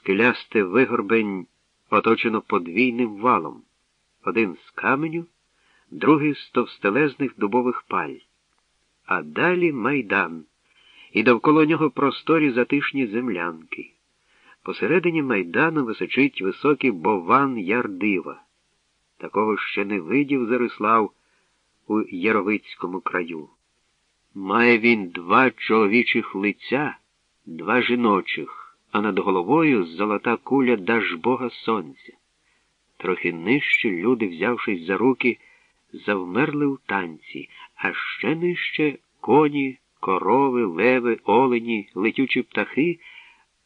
Скелясте вигорбень оточено подвійним валом, один з каменю, другий з товстелезних дубових паль. А далі майдан, і довкола нього просторі затишні землянки. Посередині майдану височить високий бован Ярдива. Такого ще не видів Зарислав у Яровицькому краю. Має він два чоловічих лиця, два жіночих, а над головою золота куля Дажбога сонця. Трохи нижче люди, взявшись за руки, завмерли у танці, а ще нижче коні, корови, леви, олені, летючі птахи,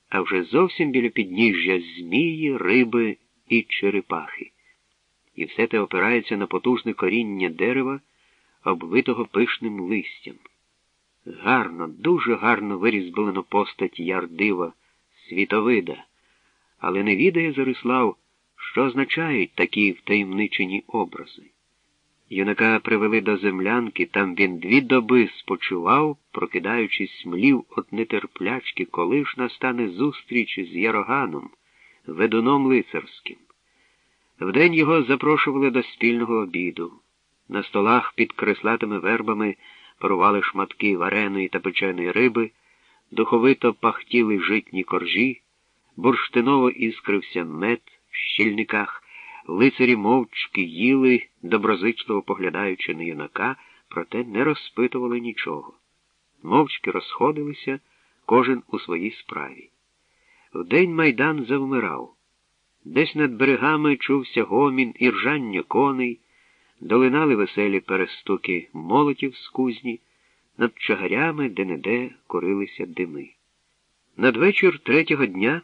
а вже зовсім біля підніжжя змії, риби і черепахи. І все те опирається на потужне коріння дерева, обвитого пишним листям. Гарно, дуже гарно вирізблено постать Ярдива, світовида, але не відає Зарислав, що означають такі втаємничені образи. Юнака привели до землянки, там він дві доби спочивав, прокидаючись млів от нетерплячки, коли ж настане зустріч з Яроганом, ведуном лицарським. Вдень його запрошували до спільного обіду. На столах під креслатими вербами парували шматки вареної та печеної риби, духовито пахтіли житні коржі, бурштиново іскрився мед в щільниках, лицарі мовчки їли, доброзичливо поглядаючи на юнака, проте не розпитували нічого. Мовчки розходилися, кожен у своїй справі. Вдень майдан завмирав. Десь над берегами чувся гомін і ржання коней долинали веселі перестуки молотів з кузні, над чагарями де-не-де корилися дими. Надвечір третього дня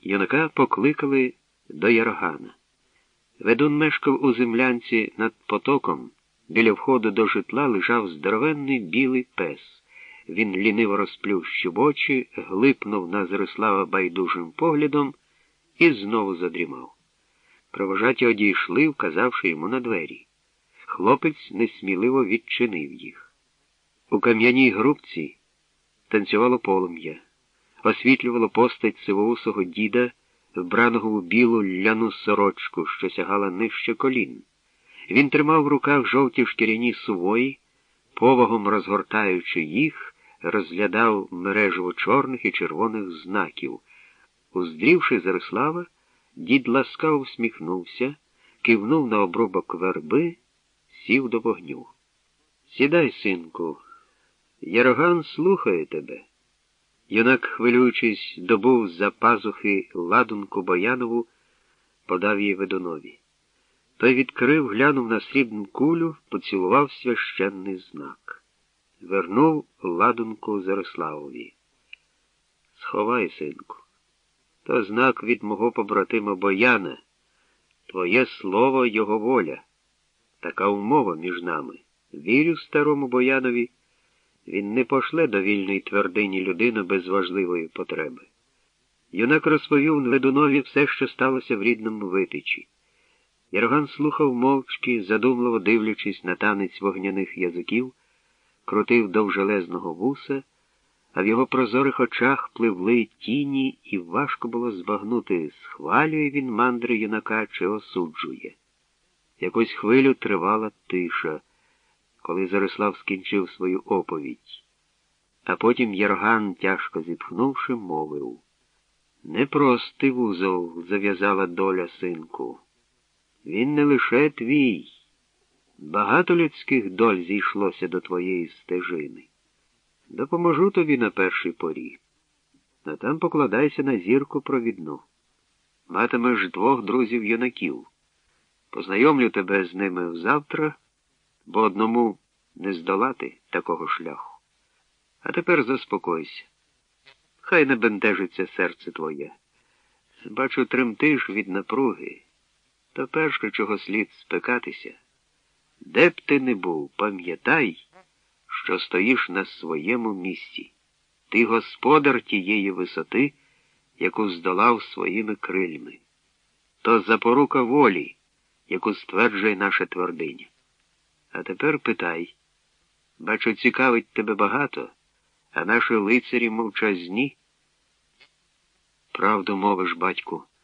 юнака покликали до Ярогана. Ведун мешкав у землянці над потоком, біля входу до житла лежав здоровенний білий пес. Він ліниво розплющив очі, глипнув на Зарислава байдужим поглядом і знову задрімав. Провожаті одійшли, вказавши йому на двері. Хлопець несміливо відчинив їх. У кам'яній грубці танцювало полум'я, освітлювало постать сивоусого діда, вбраного у білу ляну сорочку, що сягала нижче колін. Він тримав в руках жовті шкіряні сувої, повагом розгортаючи їх, розглядав мережево чорних і червоних знаків. Уздрівши Зарислава, дід ласкаво всміхнувся, кивнув на обрубок верби сів до вогню. Сідай, синку, Яроган слухає тебе. Юнак, хвилюючись, добув за пазухи ладунку Боянову, подав їй ведунові. Той відкрив, глянув на срібну кулю, поцілував священний знак. Вернув ладунку Зариславові. Сховай, синку. То знак від мого побратима Бояна, твоє слово його воля. Така умова між нами. Вірю старому Боянові, він не пошле до вільної твердині людину без важливої потреби. Юнак розповів ведунові все, що сталося в рідному витичі. Яроган слухав мовчки, задумливо дивлячись на танець вогняних язиків, крутив довжелезного вуса, а в його прозорих очах пливли тіні, і важко було збагнути, схвалює він мандри юнака чи осуджує. Якусь хвилю тривала тиша, коли Зарислав скінчив свою оповідь. А потім Ярган, тяжко зітхнувши, мовив Непростий вузол зав'язала доля синку. Він не лише твій. Багато людських доль зійшлося до твоєї стежини. Допоможу тобі на першій порі, а там покладайся на зірку провідну. Матимеш двох друзів юнаків. Познайомлю тебе з ними завтра, бо одному не здолати такого шляху. А тепер заспокойся. Хай не бентежиться серце твоє. Бачу, тремтиш від напруги, то перше, чого слід спекатися. Де б ти не був, пам'ятай, що стоїш на своєму місці. Ти господар тієї висоти, яку здолав своїми крильми. То запорука волі яку стверджує наша твердиня. А тепер питай. Бачу, цікавить тебе багато, а наші лицарі мовчазні. Правду мовиш, батьку.